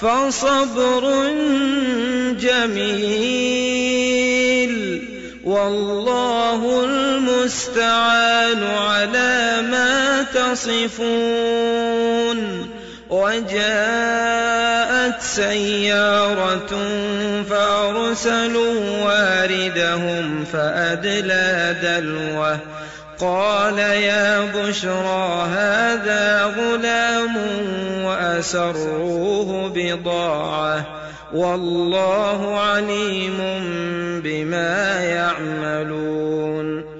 فصبر جميل والله المستعان على ما تصفون وجاءت سيارة فأرسلوا واردهم فأدلى دلوه قال يا بشرى هذا غلام وأسروه بضاعة والله عليم بما يعملون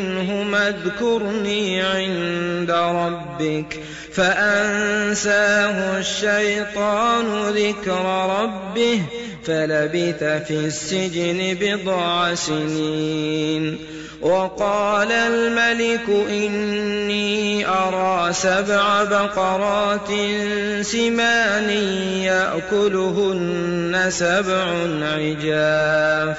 منهما اذكرني عند ربك فأنساه الشيطان ذكر ربه فلبث في السجن بضع سنين وقال الملك إني أرى سبع بقرات سمان يأكلهن سبع عجاف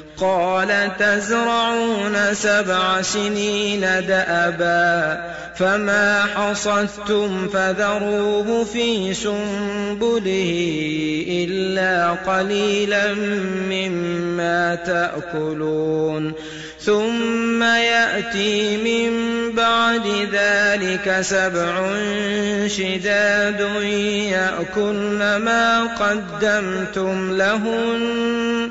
قال تزرعون سبع سنين دأبا فما حصدتم فذروه في سنبله إلا قليلا مما تأكلون ثم يأتي من بعد ذلك سبع شداد يأكلن ما قدمتم لهن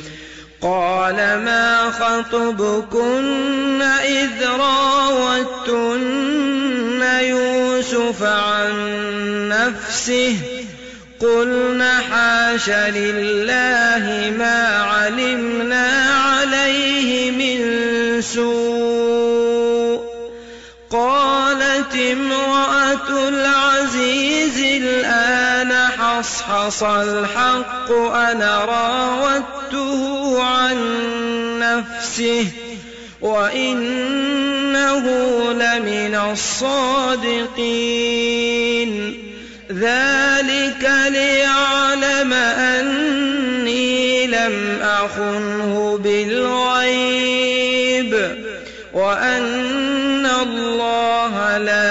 قال ما خطبكن إذ راوتن يوسف عن نفسه قلنا حاش لله ما علمنا حصحص الحق أنا راودته عن نفسه وإنه لمن الصادقين. ذلك ليعلم أني لم أخنه بالغيب وأن الله لا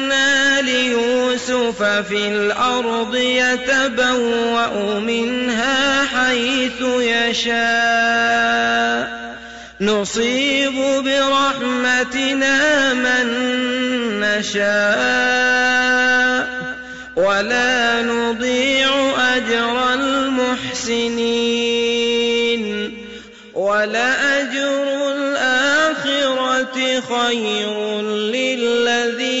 ليوسف في الأرض يتبوأ منها حيث يشاء. نصيب برحمتنا من نشاء. ولا نضيع أجر المحسنين. ولأجر الآخرة خير للذين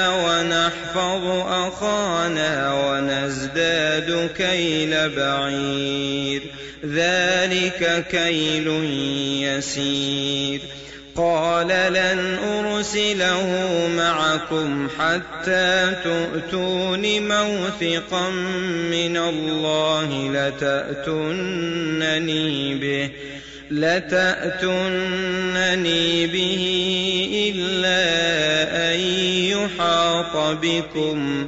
أخانا ونزداد كيل بعير. ذلك كيل يسير. قال لن أرسله معكم حتى تؤتون موثقا من الله لتأتونني به لتأتونني به إلا أن يحاط بكم.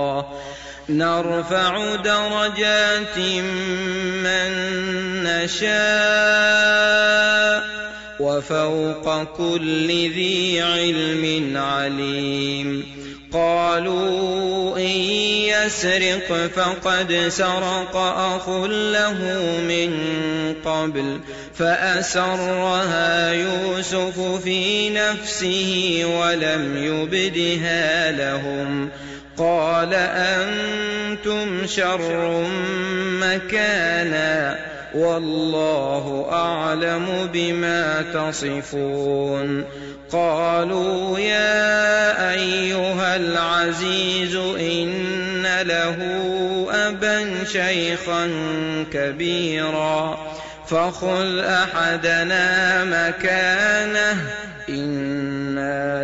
نرفع درجات من نشاء وفوق كل ذي علم عليم. قالوا إن يسرق فقد سرق أخ له من قبل فأسرها يوسف في نفسه ولم يبدها لهم. قال أنتم شر مكانا والله أعلم بما تصفون. قالوا يا أيها العزيز إن له أبا شيخا كبيرا. فخذ أحدنا مكانه إنا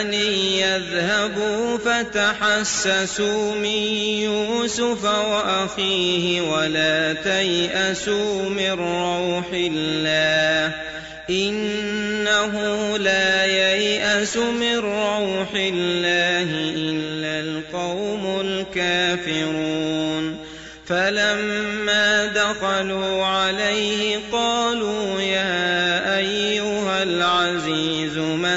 يا بني اذهبوا فتحسسوا من يوسف وأخيه ولا تيأسوا من روح الله إنه لا ييأس من روح الله إلا القوم الكافرون فلما دخلوا عليه قالوا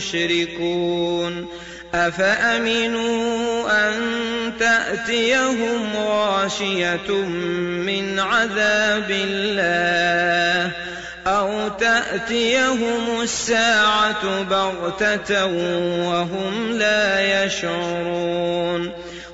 مشركون أفأمنوا أن تأتيهم غاشية من عذاب الله أو تأتيهم الساعة بغتة وهم لا يشعرون؟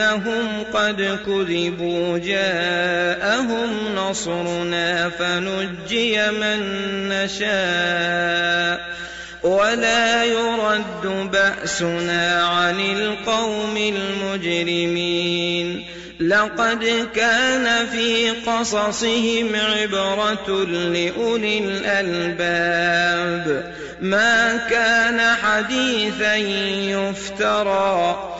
أنهم قد كذبوا جاءهم نصرنا فنجي من نشاء ولا يرد بأسنا عن القوم المجرمين. لقد كان في قصصهم عبرة لأولي الألباب. ما كان حديثا يفترى